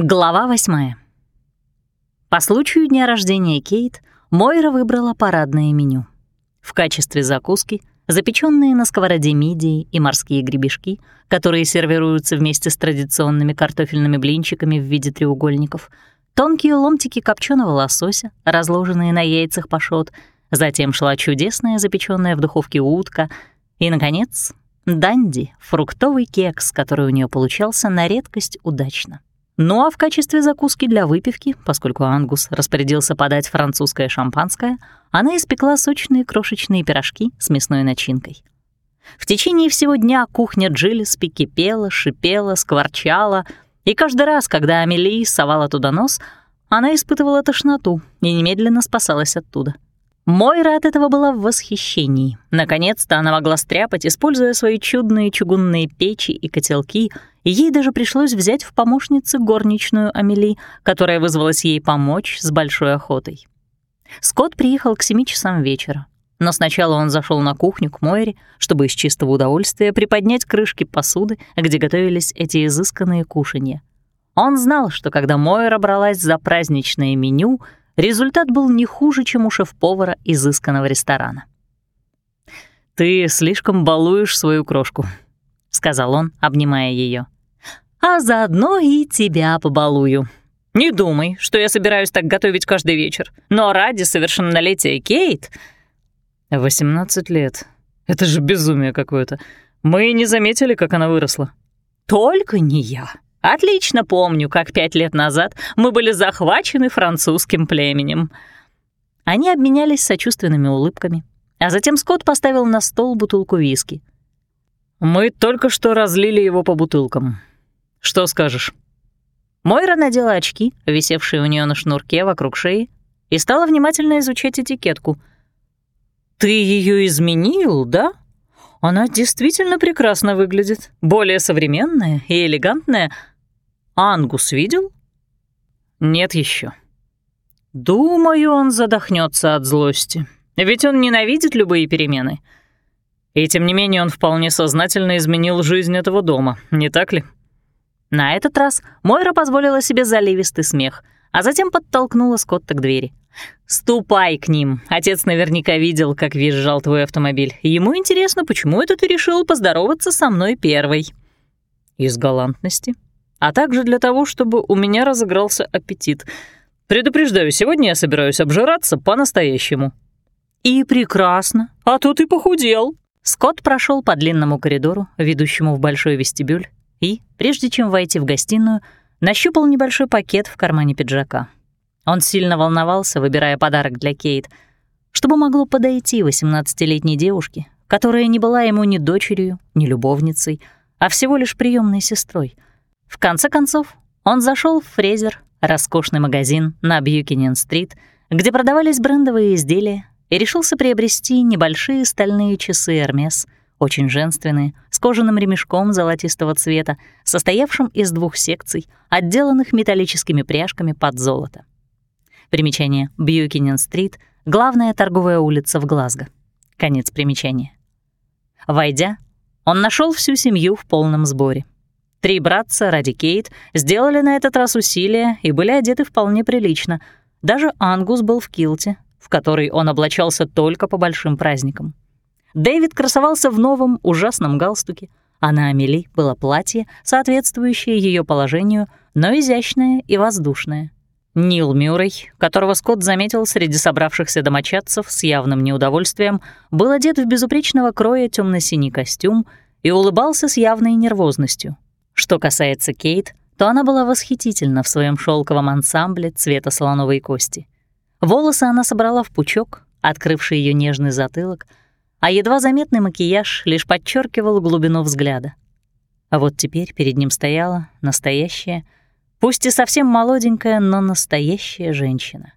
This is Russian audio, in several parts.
Глава восьмая. По случаю дня рождения Кейт Мойра выбрала парадное меню. В качестве закуски запеченные на сковороде мидии и морские гребешки, которые сервируются вместе с традиционными картофельными блинчиками в виде треугольников, тонкие ломтики копченого лосося, разложенные на яйцах пашот, затем шла чудесная запеченная в духовке утка и, наконец, данди, фруктовый кекс, который у нее получался на редкость удачно. Ну а в качестве закуски для выпивки, поскольку Ангус распорядился подать французское шампанское, она испекла сочные крошечные пирожки с мясной начинкой. В течение всего дня кухня Джилиспи кипела, шипела, скворчала, и каждый раз, когда Амелии совала туда нос, она испытывала тошноту и немедленно спасалась оттуда — Мойра от этого была в восхищении. Наконец-то она могла стряпать, используя свои чудные чугунные печи и котелки, ей даже пришлось взять в помощницы горничную Амели, которая вызвалась ей помочь с большой охотой. Скотт приехал к семи часам вечера, но сначала он зашел на кухню к Мойре, чтобы из чистого удовольствия приподнять крышки посуды, где готовились эти изысканные кушанья. Он знал, что когда Мойра бралась за праздничное меню — Результат был не хуже, чем у шеф-повара изысканного ресторана. «Ты слишком балуешь свою крошку», — сказал он, обнимая ее. «А заодно и тебя побалую. Не думай, что я собираюсь так готовить каждый вечер, но ради совершеннолетия Кейт...» «18 лет. Это же безумие какое-то. Мы не заметили, как она выросла». «Только не я», Отлично помню, как пять лет назад мы были захвачены французским племенем». Они обменялись сочувственными улыбками, а затем Скотт поставил на стол бутылку виски. «Мы только что разлили его по бутылкам. Что скажешь?» Мойра надела очки, висевшие у нее на шнурке вокруг шеи, и стала внимательно изучать этикетку. «Ты ее изменил, да? Она действительно прекрасно выглядит, более современная и элегантная, Ангус видел? Нет еще. Думаю, он задохнется от злости. Ведь он ненавидит любые перемены. И тем не менее он вполне сознательно изменил жизнь этого дома, не так ли? На этот раз Мойра позволила себе заливистый смех, а затем подтолкнула Скотта к двери. «Ступай к ним. Отец наверняка видел, как визжал твой автомобиль. Ему интересно, почему это ты решил поздороваться со мной первой». «Из галантности», а также для того, чтобы у меня разыгрался аппетит. Предупреждаю, сегодня я собираюсь обжираться по-настоящему». «И прекрасно, а то ты похудел». Скотт прошел по длинному коридору, ведущему в большой вестибюль, и, прежде чем войти в гостиную, нащупал небольшой пакет в кармане пиджака. Он сильно волновался, выбирая подарок для Кейт, чтобы могло подойти 18-летней девушке, которая не была ему ни дочерью, ни любовницей, а всего лишь приемной сестрой — в конце концов, он зашел в Фрезер, роскошный магазин на Бьюкинен-стрит, где продавались брендовые изделия, и решился приобрести небольшие стальные часы «Эрмес», очень женственные, с кожаным ремешком золотистого цвета, состоявшим из двух секций, отделанных металлическими пряжками под золото. Примечание Бьюкинен-стрит — главная торговая улица в Глазго. Конец примечания. Войдя, он нашел всю семью в полном сборе — Три братца ради Кейт сделали на этот раз усилия и были одеты вполне прилично. Даже Ангус был в килте, в который он облачался только по большим праздникам. Дэвид красовался в новом ужасном галстуке, а на Амели было платье, соответствующее ее положению, но изящное и воздушное. Нил Мюррей, которого Скотт заметил среди собравшихся домочадцев с явным неудовольствием, был одет в безупречного кроя темно синий костюм и улыбался с явной нервозностью. Что касается Кейт, то она была восхитительна в своем шелковом ансамбле цвета слоновой кости. Волосы она собрала в пучок, открывший ее нежный затылок, а едва заметный макияж лишь подчеркивал глубину взгляда. А вот теперь перед ним стояла настоящая, пусть и совсем молоденькая, но настоящая женщина.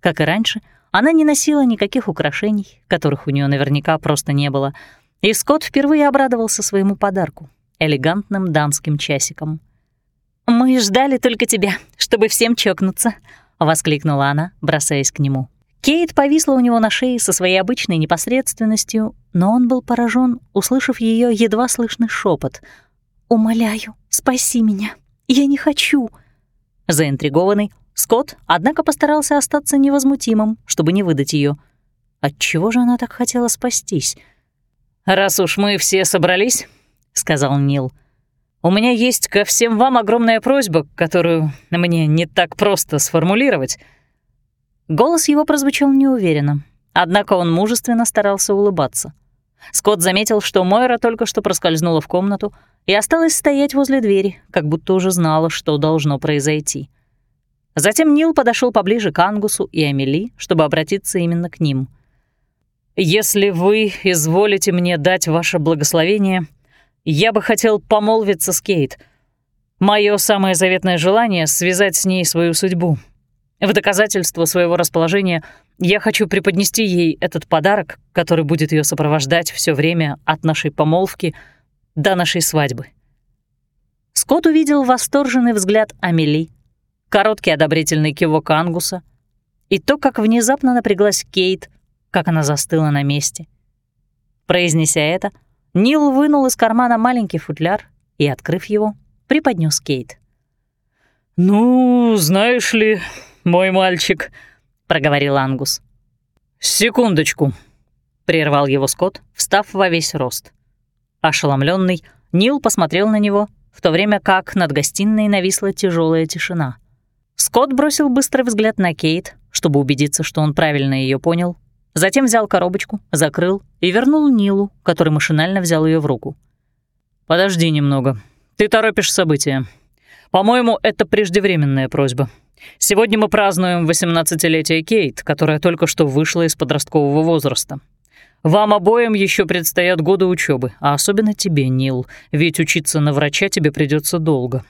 Как и раньше, она не носила никаких украшений, которых у нее наверняка просто не было, и Скотт впервые обрадовался своему подарку — элегантным дамским часиком. «Мы ждали только тебя, чтобы всем чокнуться», — воскликнула она, бросаясь к нему. Кейт повисла у него на шее со своей обычной непосредственностью, но он был поражен, услышав ее едва слышный шепот. «Умоляю, спаси меня. Я не хочу». Заинтригованный, Скотт, однако, постарался остаться невозмутимым, чтобы не выдать ее. Отчего же она так хотела спастись? «Раз уж мы все собрались», — сказал Нил, — «у меня есть ко всем вам огромная просьба, которую мне не так просто сформулировать». Голос его прозвучал неуверенно, однако он мужественно старался улыбаться. Скотт заметил, что Мойра только что проскользнула в комнату и осталась стоять возле двери, как будто уже знала, что должно произойти. Затем Нил подошел поближе к Ангусу и Амели, чтобы обратиться именно к ним — «Если вы изволите мне дать ваше благословение, я бы хотел помолвиться с Кейт. Мое самое заветное желание — связать с ней свою судьбу. В доказательство своего расположения я хочу преподнести ей этот подарок, который будет ее сопровождать все время от нашей помолвки до нашей свадьбы». Скотт увидел восторженный взгляд Амели, короткий одобрительный кивок Ангуса и то, как внезапно напряглась Кейт — как она застыла на месте. Произнеся это, Нил вынул из кармана маленький футляр и, открыв его, преподнес Кейт. «Ну, знаешь ли, мой мальчик», — проговорил Ангус. «Секундочку», — прервал его Скотт, встав во весь рост. Ошеломленный, Нил посмотрел на него, в то время как над гостиной нависла тяжелая тишина. Скотт бросил быстрый взгляд на Кейт, чтобы убедиться, что он правильно ее понял, Затем взял коробочку, закрыл и вернул Нилу, который машинально взял ее в руку. «Подожди немного. Ты торопишь события. По-моему, это преждевременная просьба. Сегодня мы празднуем 18-летие Кейт, которая только что вышла из подросткового возраста. Вам обоим еще предстоят годы учебы, а особенно тебе, Нил, ведь учиться на врача тебе придется долго.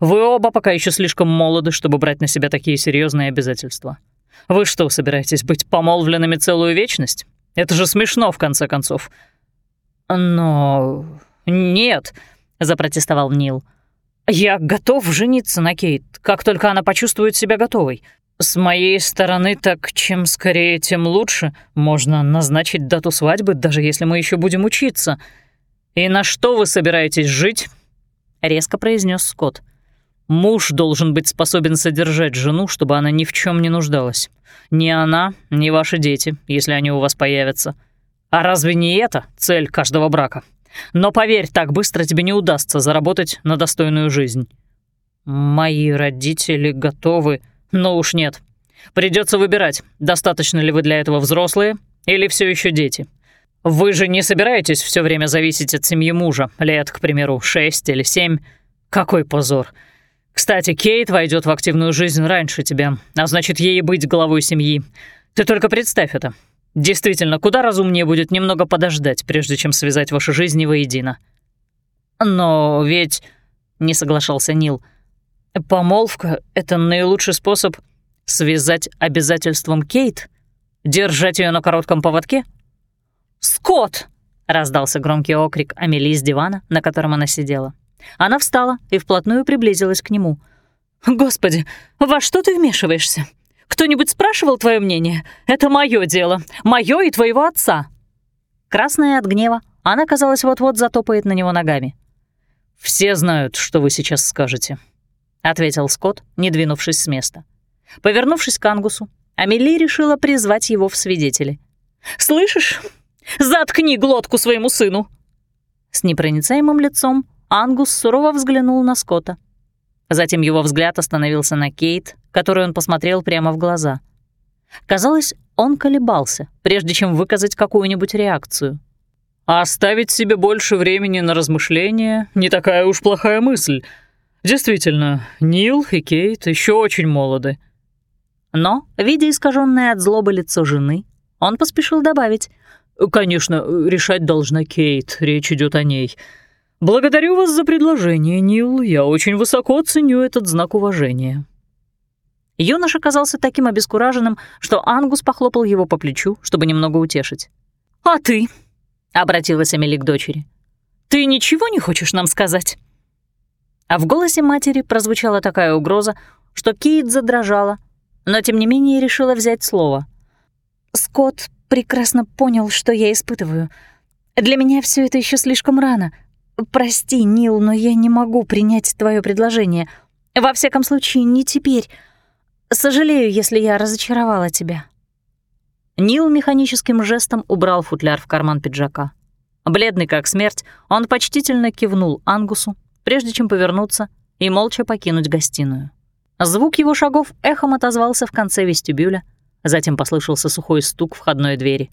Вы оба пока еще слишком молоды, чтобы брать на себя такие серьезные обязательства. Вы что, собираетесь быть помолвленными целую вечность? Это же смешно, в конце концов». «Но... нет», — запротестовал Нил. «Я готов жениться на Кейт, как только она почувствует себя готовой. С моей стороны, так чем скорее, тем лучше. Можно назначить дату свадьбы, даже если мы еще будем учиться. И на что вы собираетесь жить?» — резко произнес Скотт. Муж должен быть способен содержать жену, чтобы она ни в чем не нуждалась. Ни она, ни ваши дети, если они у вас появятся. А разве не это цель каждого брака? Но поверь, так быстро тебе не удастся заработать на достойную жизнь. Мои родители готовы, но уж нет. Придется выбирать, достаточно ли вы для этого взрослые или все еще дети. Вы же не собираетесь все время зависеть от семьи мужа, лет, к примеру, шесть или семь. Какой позор. Кстати, Кейт войдет в активную жизнь раньше тебя, а значит, ей быть главой семьи. Ты только представь это. Действительно, куда разумнее будет немного подождать, прежде чем связать ваши жизни воедино. Но ведь, не соглашался Нил, помолвка — это наилучший способ связать обязательством Кейт, держать ее на коротком поводке. «Скотт!» — раздался громкий окрик Амели с дивана, на котором она сидела. Она встала и вплотную приблизилась к нему. «Господи, во что ты вмешиваешься? Кто-нибудь спрашивал твое мнение? Это мое дело, мое и твоего отца». Красная от гнева, она, казалось, вот-вот затопает на него ногами. «Все знают, что вы сейчас скажете», — ответил Скотт, не двинувшись с места. Повернувшись к Ангусу, Амели решила призвать его в свидетели. «Слышишь? Заткни глотку своему сыну!» С непроницаемым лицом Ангус сурово взглянул на Скотта. Затем его взгляд остановился на Кейт, которую он посмотрел прямо в глаза. Казалось, он колебался, прежде чем выказать какую-нибудь реакцию. «А «Оставить себе больше времени на размышления — не такая уж плохая мысль. Действительно, Нил и Кейт еще очень молоды». Но, видя искаженное от злобы лицо жены, он поспешил добавить. «Конечно, решать должна Кейт, речь идет о ней. «Благодарю вас за предложение, Нил. Я очень высоко ценю этот знак уважения». Юноша казался таким обескураженным, что Ангус похлопал его по плечу, чтобы немного утешить. «А ты?» — обратилась Амели к дочери. «Ты ничего не хочешь нам сказать?» А в голосе матери прозвучала такая угроза, что Кейт задрожала, но тем не менее решила взять слово. «Скотт прекрасно понял, что я испытываю. Для меня все это еще слишком рано. «Прости, Нил, но я не могу принять твое предложение. Во всяком случае, не теперь. Сожалею, если я разочаровала тебя». Нил механическим жестом убрал футляр в карман пиджака. Бледный как смерть, он почтительно кивнул Ангусу, прежде чем повернуться и молча покинуть гостиную. Звук его шагов эхом отозвался в конце вестибюля, затем послышался сухой стук входной двери.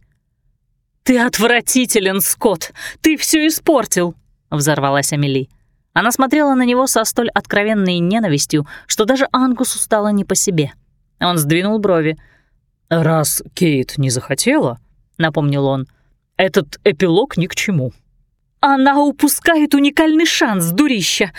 «Ты отвратителен, Скотт! Ты все испортил!» — взорвалась Амели. Она смотрела на него со столь откровенной ненавистью, что даже Ангусу стало не по себе. Он сдвинул брови. «Раз Кейт не захотела», — напомнил он, — «этот эпилог ни к чему». «Она упускает уникальный шанс, дурища!»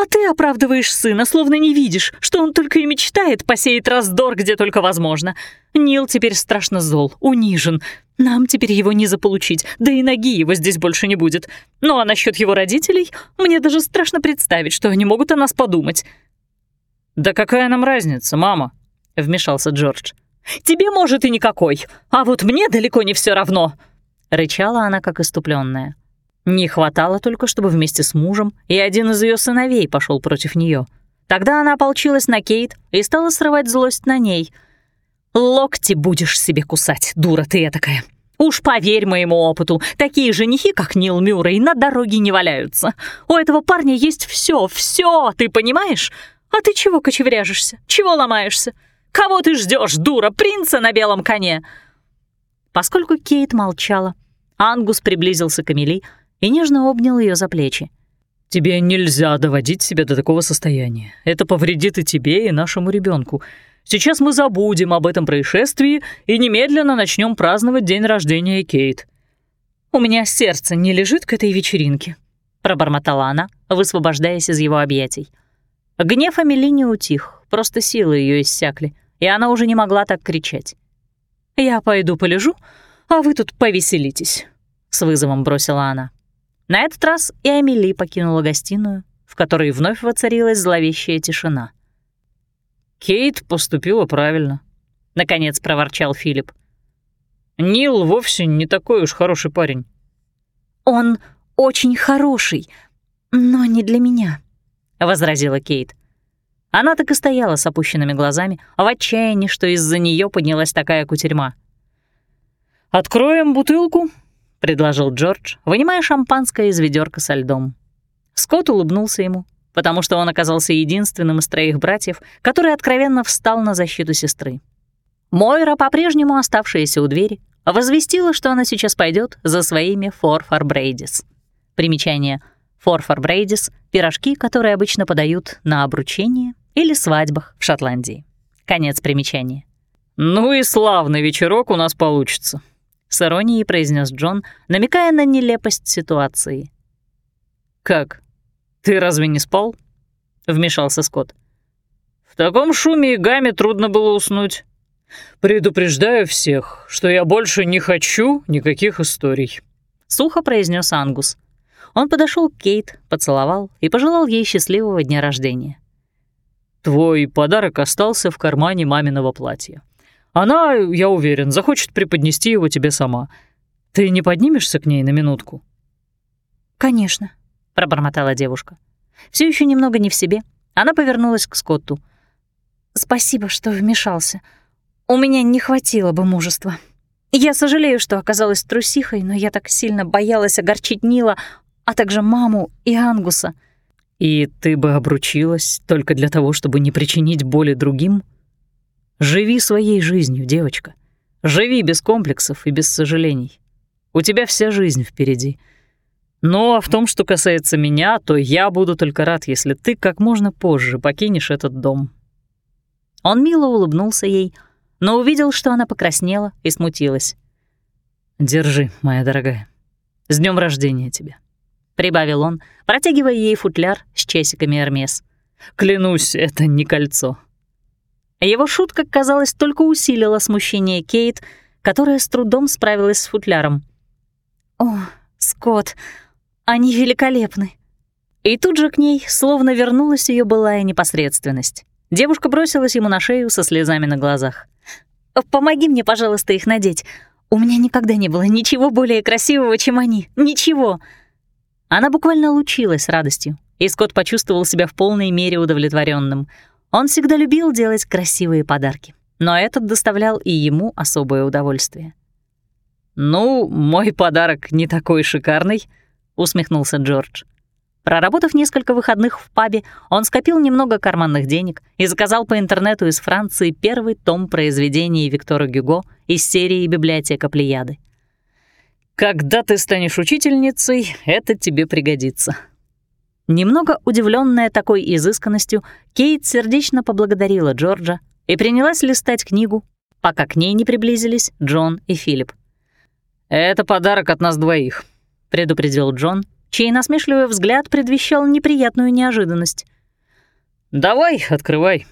А ты оправдываешь сына, словно не видишь, что он только и мечтает посеять раздор, где только возможно. Нил теперь страшно зол, унижен. Нам теперь его не заполучить, да и ноги его здесь больше не будет. Ну а насчет его родителей, мне даже страшно представить, что они могут о нас подумать». «Да какая нам разница, мама?» — вмешался Джордж. «Тебе, может, и никакой, а вот мне далеко не все равно», — рычала она, как иступленная. Не хватало только, чтобы вместе с мужем и один из ее сыновей пошел против нее. Тогда она ополчилась на Кейт и стала срывать злость на ней. «Локти будешь себе кусать, дура ты такая. Уж поверь моему опыту, такие женихи, как Нил Мюррей, на дороге не валяются. У этого парня есть все, все, ты понимаешь? А ты чего кочевряжешься? Чего ломаешься? Кого ты ждешь, дура, принца на белом коне?» Поскольку Кейт молчала, Ангус приблизился к Эмили, и нежно обнял ее за плечи. «Тебе нельзя доводить себя до такого состояния. Это повредит и тебе, и нашему ребенку. Сейчас мы забудем об этом происшествии и немедленно начнем праздновать день рождения Кейт». «У меня сердце не лежит к этой вечеринке», — пробормотала она, высвобождаясь из его объятий. Гнев Амели не утих, просто силы ее иссякли, и она уже не могла так кричать. «Я пойду полежу, а вы тут повеселитесь», — с вызовом бросила она. На этот раз и Амели покинула гостиную, в которой вновь воцарилась зловещая тишина. «Кейт поступила правильно», — наконец проворчал Филипп. «Нил вовсе не такой уж хороший парень». «Он очень хороший, но не для меня», — возразила Кейт. Она так и стояла с опущенными глазами, в отчаянии, что из-за нее поднялась такая кутерьма. «Откроем бутылку?» — предложил Джордж, вынимая шампанское из ведерка со льдом. Скотт улыбнулся ему, потому что он оказался единственным из троих братьев, который откровенно встал на защиту сестры. Мойра, по-прежнему оставшаяся у двери, возвестила, что она сейчас пойдет за своими форфар брейдис. Примечание форфар брейдис — пирожки, которые обычно подают на обручение или свадьбах в Шотландии. Конец примечания. «Ну и славный вечерок у нас получится», — с иронией произнес Джон, намекая на нелепость ситуации. «Как? Ты разве не спал?» — вмешался Скотт. «В таком шуме и гамме трудно было уснуть. Предупреждаю всех, что я больше не хочу никаких историй», — сухо произнес Ангус. Он подошел к Кейт, поцеловал и пожелал ей счастливого дня рождения. «Твой подарок остался в кармане маминого платья. Она, я уверен, захочет преподнести его тебе сама. Ты не поднимешься к ней на минутку?» «Конечно», — пробормотала девушка. Все еще немного не в себе, она повернулась к Скотту. «Спасибо, что вмешался. У меня не хватило бы мужества. Я сожалею, что оказалась трусихой, но я так сильно боялась огорчить Нила, а также маму и Ангуса». «И ты бы обручилась только для того, чтобы не причинить боли другим?» Живи своей жизнью, девочка. Живи без комплексов и без сожалений. У тебя вся жизнь впереди. Ну а в том, что касается меня, то я буду только рад, если ты как можно позже покинешь этот дом». Он мило улыбнулся ей, но увидел, что она покраснела и смутилась. «Держи, моя дорогая. С днем рождения тебя», — прибавил он, протягивая ей футляр с часиками Эрмес. «Клянусь, это не кольцо. Его шутка, казалось, только усилила смущение Кейт, которая с трудом справилась с футляром. «О, Скотт, они великолепны!» И тут же к ней словно вернулась ее былая непосредственность. Девушка бросилась ему на шею со слезами на глазах. «Помоги мне, пожалуйста, их надеть. У меня никогда не было ничего более красивого, чем они. Ничего!» Она буквально лучилась радостью, и Скотт почувствовал себя в полной мере удовлетворенным. Он всегда любил делать красивые подарки, но этот доставлял и ему особое удовольствие. «Ну, мой подарок не такой шикарный», — усмехнулся Джордж. Проработав несколько выходных в пабе, он скопил немного карманных денег и заказал по интернету из Франции первый том произведений Виктора Гюго из серии «Библиотека Плеяды». «Когда ты станешь учительницей, это тебе пригодится». Немного удивленная такой изысканностью, Кейт сердечно поблагодарила Джорджа и принялась листать книгу, пока к ней не приблизились Джон и Филипп. «Это подарок от нас двоих», — предупредил Джон, чей насмешливый взгляд предвещал неприятную неожиданность. «Давай, открывай».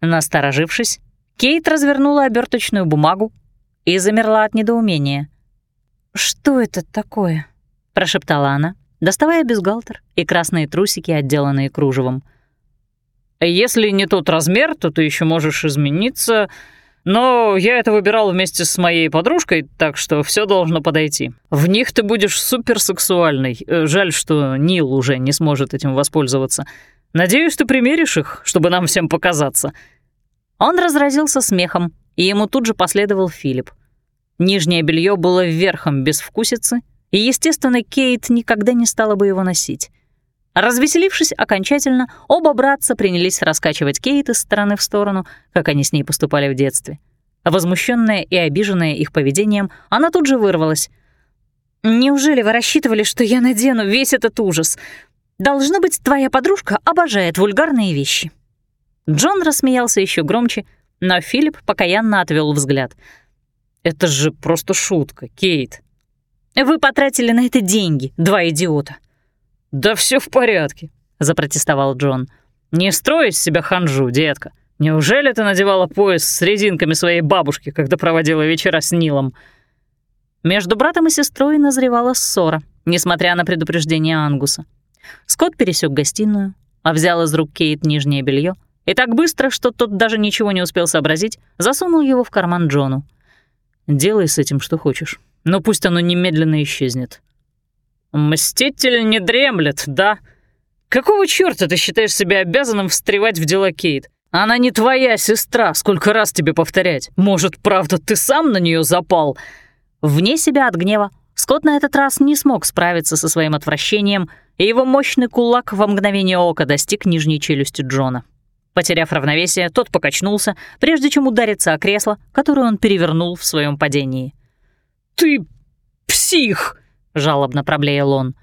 Насторожившись, Кейт развернула оберточную бумагу и замерла от недоумения. «Что это такое?» — прошептала она, доставая бюстгальтер и красные трусики, отделанные кружевом. «Если не тот размер, то ты еще можешь измениться», но я это выбирал вместе с моей подружкой, так что все должно подойти. В них ты будешь суперсексуальной. Жаль, что Нил уже не сможет этим воспользоваться. Надеюсь, ты примеришь их, чтобы нам всем показаться». Он разразился смехом, и ему тут же последовал Филипп. Нижнее белье было верхом безвкусицы, и, естественно, Кейт никогда не стала бы его носить. Развеселившись окончательно, оба братца принялись раскачивать Кейт из стороны в сторону, как они с ней поступали в детстве. Возмущенная и обиженная их поведением, она тут же вырвалась. «Неужели вы рассчитывали, что я надену весь этот ужас? Должно быть, твоя подружка обожает вульгарные вещи». Джон рассмеялся еще громче, но Филипп покаянно отвел взгляд. «Это же просто шутка, Кейт». «Вы потратили на это деньги, два идиота. «Да все в порядке», — запротестовал Джон. «Не строй из себя ханжу, детка. Неужели ты надевала пояс с резинками своей бабушки, когда проводила вечера с Нилом?» Между братом и сестрой назревала ссора, несмотря на предупреждение Ангуса. Скотт пересек гостиную, а взял из рук Кейт нижнее белье и так быстро, что тот даже ничего не успел сообразить, засунул его в карман Джону. «Делай с этим что хочешь, но пусть оно немедленно исчезнет», «Мститель не дремлет, да? Какого чёрта ты считаешь себя обязанным встревать в дела Кейт? Она не твоя сестра, сколько раз тебе повторять. Может, правда, ты сам на неё запал?» Вне себя от гнева Скотт на этот раз не смог справиться со своим отвращением, и его мощный кулак во мгновение ока достиг нижней челюсти Джона. Потеряв равновесие, тот покачнулся, прежде чем удариться о кресло, которое он перевернул в своем падении. «Ты псих!» жалобно проблеял он.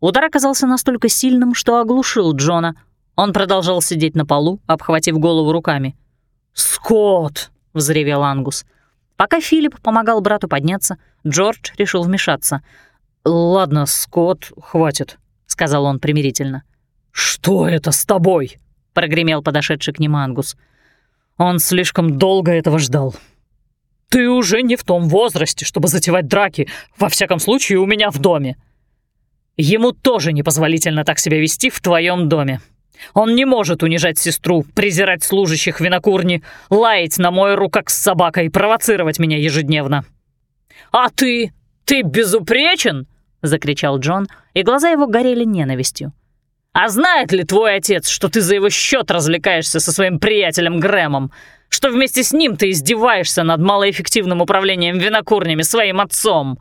Удар оказался настолько сильным, что оглушил Джона. Он продолжал сидеть на полу, обхватив голову руками. «Скотт!» — взревел Ангус. Пока Филипп помогал брату подняться, Джордж решил вмешаться. «Ладно, Скотт, хватит», — сказал он примирительно. «Что это с тобой?» — прогремел подошедший к ним Ангус. «Он слишком долго этого ждал. «Ты уже не в том возрасте, чтобы затевать драки, во всяком случае у меня в доме. Ему тоже непозволительно так себя вести в твоем доме. Он не может унижать сестру, презирать служащих винокурни, лаять на мой руку как с собакой, провоцировать меня ежедневно». «А ты? Ты безупречен?» — закричал Джон, и глаза его горели ненавистью. «А знает ли твой отец, что ты за его счет развлекаешься со своим приятелем Грэмом? Что вместе с ним ты издеваешься над малоэффективным управлением винокурнями своим отцом».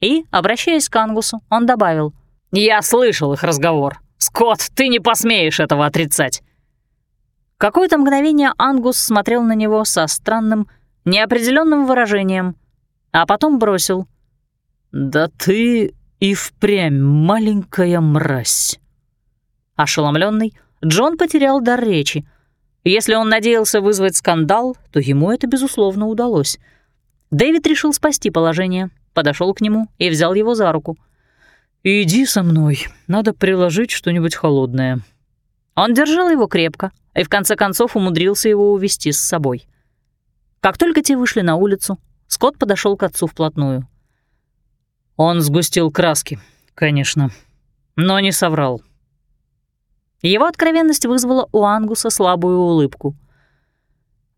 И, обращаясь к Ангусу, он добавил. «Я слышал их разговор. Скотт, ты не посмеешь этого отрицать». Какое-то мгновение Ангус смотрел на него со странным, неопределенным выражением, а потом бросил. «Да ты и впрямь маленькая мразь». Ошеломленный, Джон потерял дар речи, если он надеялся вызвать скандал, то ему это, безусловно, удалось. Дэвид решил спасти положение, подошел к нему и взял его за руку. «Иди со мной, надо приложить что-нибудь холодное». Он держал его крепко и в конце концов умудрился его увести с собой. Как только те вышли на улицу, Скотт подошел к отцу вплотную. Он сгустил краски, конечно, но не соврал. Его откровенность вызвала у Ангуса слабую улыбку.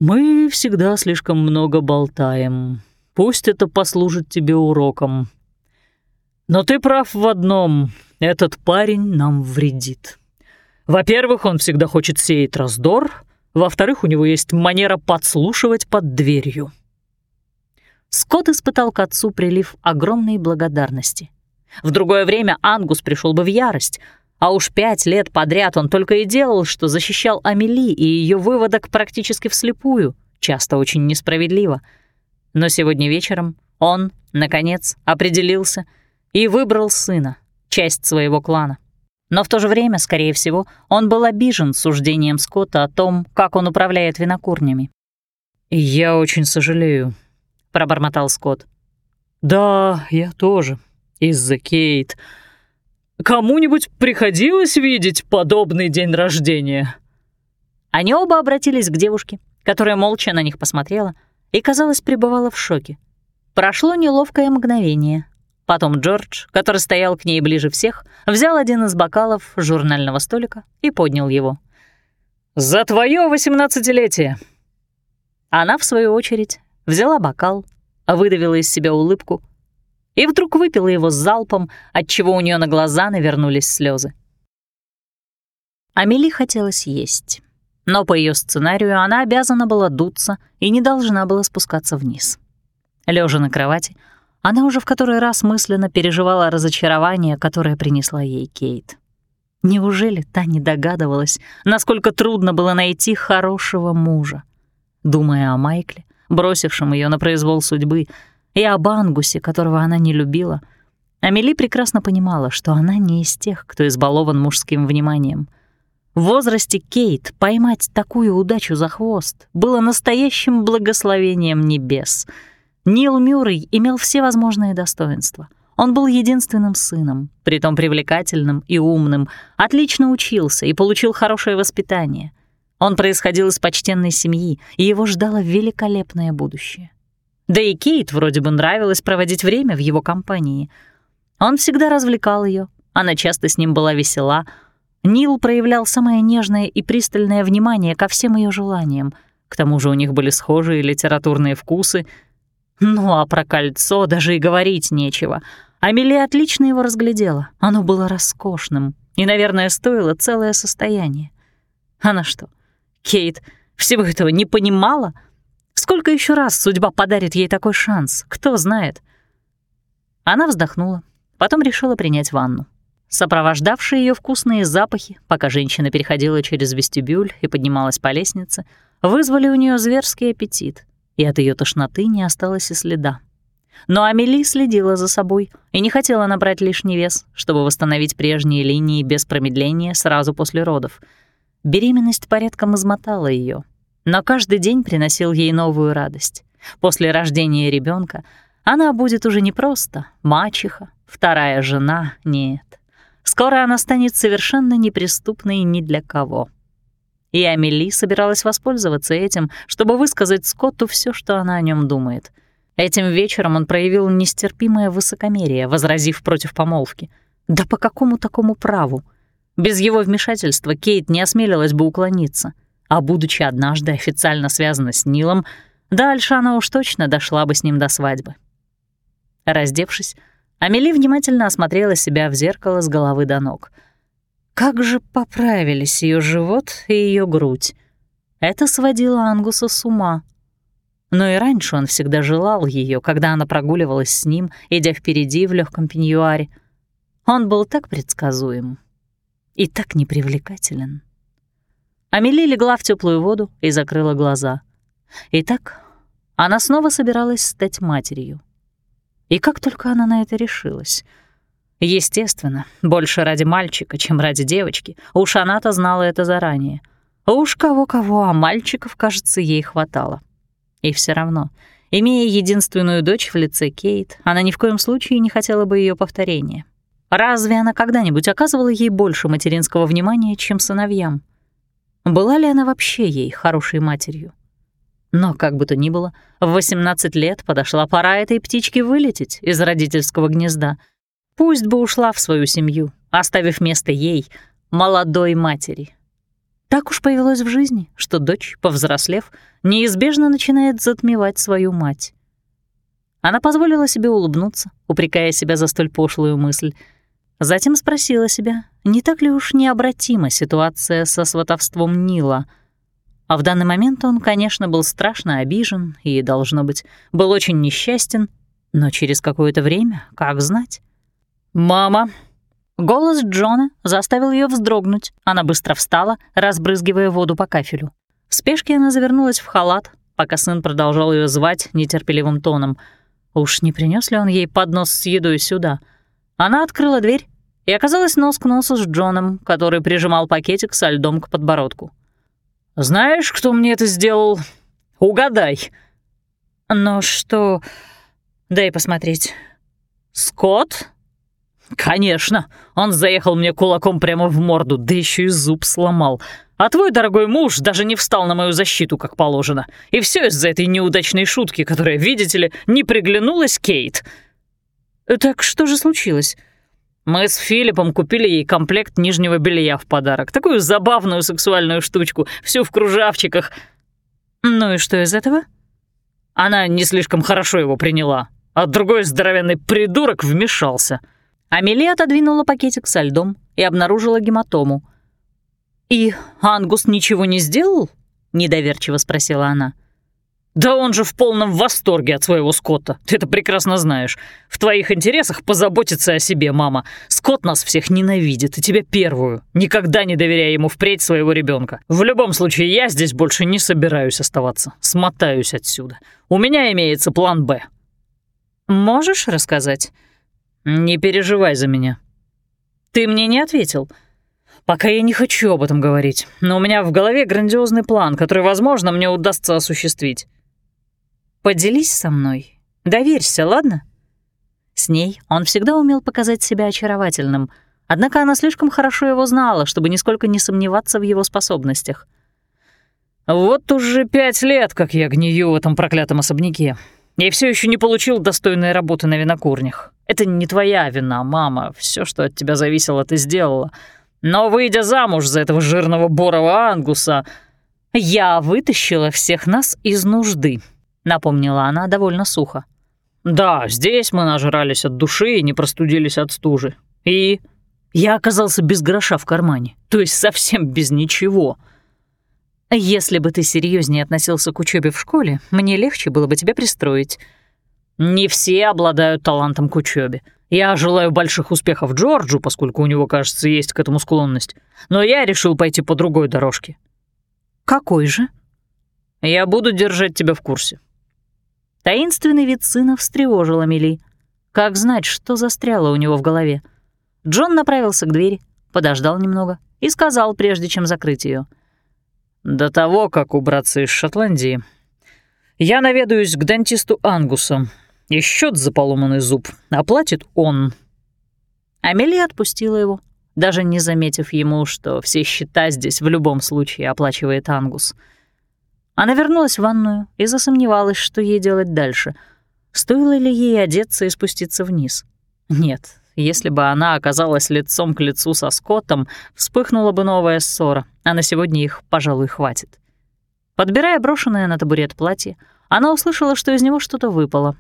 «Мы всегда слишком много болтаем. Пусть это послужит тебе уроком. Но ты прав в одном. Этот парень нам вредит. Во-первых, он всегда хочет сеять раздор. Во-вторых, у него есть манера подслушивать под дверью. Скотт испытал к отцу прилив огромной благодарности. В другое время Ангус пришел бы в ярость, а уж пять лет подряд он только и делал, что защищал Амели и ее выводок практически вслепую, часто очень несправедливо. Но сегодня вечером он, наконец, определился и выбрал сына, часть своего клана. Но в то же время, скорее всего, он был обижен суждением Скотта о том, как он управляет винокурнями. «Я очень сожалею», — пробормотал Скотт. «Да, я тоже. Из-за Кейт. Кому-нибудь приходилось видеть подобный день рождения?» Они оба обратились к девушке, которая молча на них посмотрела и, казалось, пребывала в шоке. Прошло неловкое мгновение. Потом Джордж, который стоял к ней ближе всех, взял один из бокалов журнального столика и поднял его. «За твое восемнадцатилетие!» Она, в свою очередь, взяла бокал, выдавила из себя улыбку и вдруг выпила его залпом, отчего у нее на глаза навернулись слезы. Амели хотелось есть, но по ее сценарию она обязана была дуться и не должна была спускаться вниз. Лежа на кровати, она уже в который раз мысленно переживала разочарование, которое принесла ей Кейт. Неужели та не догадывалась, насколько трудно было найти хорошего мужа? Думая о Майкле, бросившем ее на произвол судьбы, и об Ангусе, которого она не любила, Амели прекрасно понимала, что она не из тех, кто избалован мужским вниманием. В возрасте Кейт поймать такую удачу за хвост было настоящим благословением небес. Нил Мюррей имел все возможные достоинства. Он был единственным сыном, притом привлекательным и умным, отлично учился и получил хорошее воспитание. Он происходил из почтенной семьи, и его ждало великолепное будущее. Да и Кейт вроде бы нравилось проводить время в его компании. Он всегда развлекал ее, она часто с ним была весела. Нил проявлял самое нежное и пристальное внимание ко всем ее желаниям. К тому же у них были схожие литературные вкусы. Ну а про кольцо даже и говорить нечего. Амелия отлично его разглядела. Оно было роскошным и, наверное, стоило целое состояние. Она что, Кейт, всего этого не понимала — Сколько еще раз судьба подарит ей такой шанс, кто знает? Она вздохнула, потом решила принять ванну. Сопровождавшие ее вкусные запахи, пока женщина переходила через вестибюль и поднималась по лестнице, вызвали у нее зверский аппетит, и от ее тошноты не осталось и следа. Но Амели следила за собой и не хотела набрать лишний вес, чтобы восстановить прежние линии без промедления сразу после родов. Беременность порядком измотала ее, но каждый день приносил ей новую радость. После рождения ребенка она будет уже не просто мачеха, вторая жена, нет. Скоро она станет совершенно неприступной ни для кого. И Амели собиралась воспользоваться этим, чтобы высказать Скотту все, что она о нем думает. Этим вечером он проявил нестерпимое высокомерие, возразив против помолвки. Да по какому такому праву? Без его вмешательства Кейт не осмелилась бы уклониться — а будучи однажды официально связана с Нилом, дальше она уж точно дошла бы с ним до свадьбы. Раздевшись, Амели внимательно осмотрела себя в зеркало с головы до ног. Как же поправились ее живот и ее грудь. Это сводило Ангуса с ума. Но и раньше он всегда желал ее, когда она прогуливалась с ним, идя впереди в легком пеньюаре. Он был так предсказуем и так непривлекателен. Амели легла в теплую воду и закрыла глаза. Итак, она снова собиралась стать матерью. И как только она на это решилась? Естественно, больше ради мальчика, чем ради девочки. Уж она-то знала это заранее. Уж кого-кого, а мальчиков, кажется, ей хватало. И все равно, имея единственную дочь в лице Кейт, она ни в коем случае не хотела бы ее повторения. Разве она когда-нибудь оказывала ей больше материнского внимания, чем сыновьям? Была ли она вообще ей хорошей матерью? Но, как бы то ни было, в 18 лет подошла пора этой птичке вылететь из родительского гнезда. Пусть бы ушла в свою семью, оставив место ей, молодой матери. Так уж повелось в жизни, что дочь, повзрослев, неизбежно начинает затмевать свою мать. Она позволила себе улыбнуться, упрекая себя за столь пошлую мысль. Затем спросила себя, не так ли уж необратима ситуация со сватовством Нила. А в данный момент он, конечно, был страшно обижен и, должно быть, был очень несчастен, но через какое-то время, как знать. «Мама!» Голос Джона заставил ее вздрогнуть. Она быстро встала, разбрызгивая воду по кафелю. В спешке она завернулась в халат, пока сын продолжал ее звать нетерпеливым тоном. Уж не принес ли он ей поднос с едой сюда? Она открыла дверь и оказалась нос к носу с Джоном, который прижимал пакетик со льдом к подбородку. «Знаешь, кто мне это сделал? Угадай!» «Но что...» «Дай посмотреть». «Скотт?» «Конечно, он заехал мне кулаком прямо в морду, да еще и зуб сломал. А твой дорогой муж даже не встал на мою защиту, как положено. И все из-за этой неудачной шутки, которая, видите ли, не приглянулась Кейт». «Так что же случилось?» Мы с Филиппом купили ей комплект нижнего белья в подарок. Такую забавную сексуальную штучку, всю в кружавчиках. Ну и что из этого? Она не слишком хорошо его приняла, а другой здоровенный придурок вмешался — Амели отодвинула пакетик со льдом и обнаружила гематому. «И Ангус ничего не сделал?» — недоверчиво спросила она. «Да он же в полном восторге от своего Скотта, ты это прекрасно знаешь. В твоих интересах позаботиться о себе, мама. Скотт нас всех ненавидит, и тебя первую. Никогда не доверяй ему впредь своего ребенка. В любом случае, я здесь больше не собираюсь оставаться. Смотаюсь отсюда. У меня имеется план «Б». «Можешь рассказать?» «Не переживай за меня». «Ты мне не ответил». «Пока я не хочу об этом говорить, но у меня в голове грандиозный план, который, возможно, мне удастся осуществить». «Поделись со мной. Доверься, ладно?» С ней он всегда умел показать себя очаровательным, однако она слишком хорошо его знала, чтобы нисколько не сомневаться в его способностях. «Вот уже пять лет, как я гнию в этом проклятом особняке. Я все еще не получил достойной работы на винокурнях. Это не твоя вина, мама. Все, что от тебя зависело, ты сделала. Но, выйдя замуж за этого жирного борова Ангуса, я вытащила всех нас из нужды», — напомнила она довольно сухо. «Да, здесь мы нажрались от души и не простудились от стужи. И я оказался без гроша в кармане, то есть совсем без ничего». «Если бы ты серьезнее относился к учебе в школе, мне легче было бы тебя пристроить». «Не все обладают талантом к учебе. Я желаю больших успехов Джорджу, поскольку у него, кажется, есть к этому склонность. Но я решил пойти по другой дорожке». «Какой же?» «Я буду держать тебя в курсе». Таинственный вид сына встревожил Амели. Как знать, что застряло у него в голове? Джон направился к двери, подождал немного и сказал, прежде чем закрыть ее: «До того, как убраться из Шотландии, я наведаюсь к дантисту Ангуса, и счет за поломанный зуб оплатит он». Амелия отпустила его, даже не заметив ему, что все счета здесь в любом случае оплачивает Ангус. Она вернулась в ванную и засомневалась, что ей делать дальше. Стоило ли ей одеться и спуститься вниз? Нет, если бы она оказалась лицом к лицу со Скоттом, вспыхнула бы новая ссора, а на сегодня их, пожалуй, хватит. Подбирая брошенное на табурет платье, она услышала, что из него что-то выпало.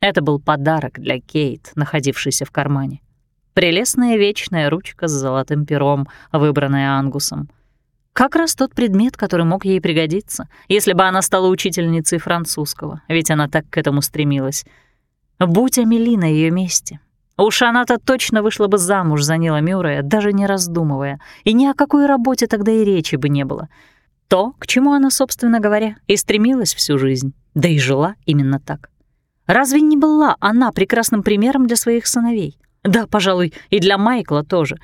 Это был подарок для Кейт, находившийся в кармане. Прелестная вечная ручка с золотым пером, выбранная Ангусом. Как раз тот предмет, который мог ей пригодиться, если бы она стала учительницей французского, ведь она так к этому стремилась. Будь Амели на ее месте, Уж она-то точно вышла бы замуж за Нила Мюррея, даже не раздумывая, и ни о какой работе тогда и речи бы не было. То, к чему она, собственно говоря, и стремилась всю жизнь, да и жила именно так. Разве не была она прекрасным примером для своих сыновей? Да, пожалуй, и для Майкла тоже.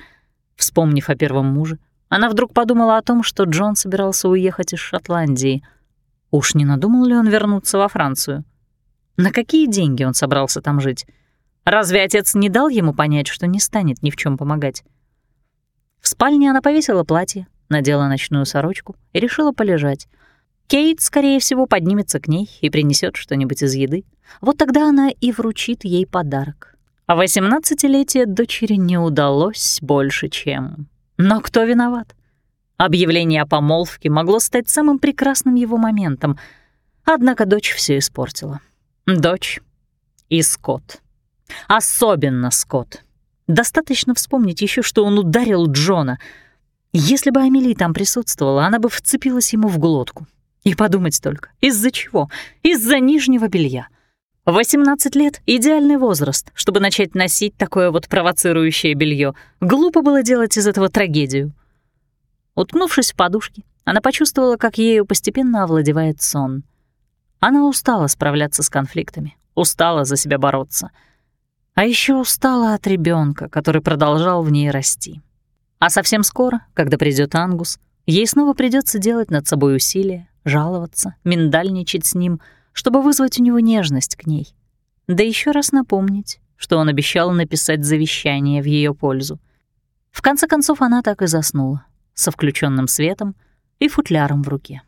Вспомнив о первом муже, она вдруг подумала о том, что Джон собирался уехать из Шотландии. Уж не надумал ли он вернуться во Францию? На какие деньги он собрался там жить? Разве отец не дал ему понять, что не станет ни в чем помогать? В спальне она повесила платье, надела ночную сорочку и решила полежать. Кейт, скорее всего, поднимется к ней и принесет что-нибудь из еды. Вот тогда она и вручит ей подарок. А восемнадцатилетие дочери не удалось больше, чем... Но кто виноват? Объявление о помолвке могло стать самым прекрасным его моментом. Однако дочь все испортила. Дочь И Скотт. Особенно Скотт. Достаточно вспомнить еще, что он ударил Джона. Если бы Амели там присутствовала, она бы вцепилась ему в глотку. И подумать только, из-за чего? Из-за нижнего белья. 18 лет — идеальный возраст, чтобы начать носить такое вот провоцирующее белье. Глупо было делать из этого трагедию. Уткнувшись в подушки, она почувствовала, как ею постепенно овладевает сон. Она устала справляться с конфликтами, устала за себя бороться. А еще устала от ребенка, который продолжал в ней расти. А совсем скоро, когда придет Ангус, ей снова придется делать над собой усилия, жаловаться, миндальничать с ним, чтобы вызвать у него нежность к ней. Да еще раз напомнить, что он обещал написать завещание в ее пользу. В конце концов, она так и заснула, со включенным светом и футляром в руке.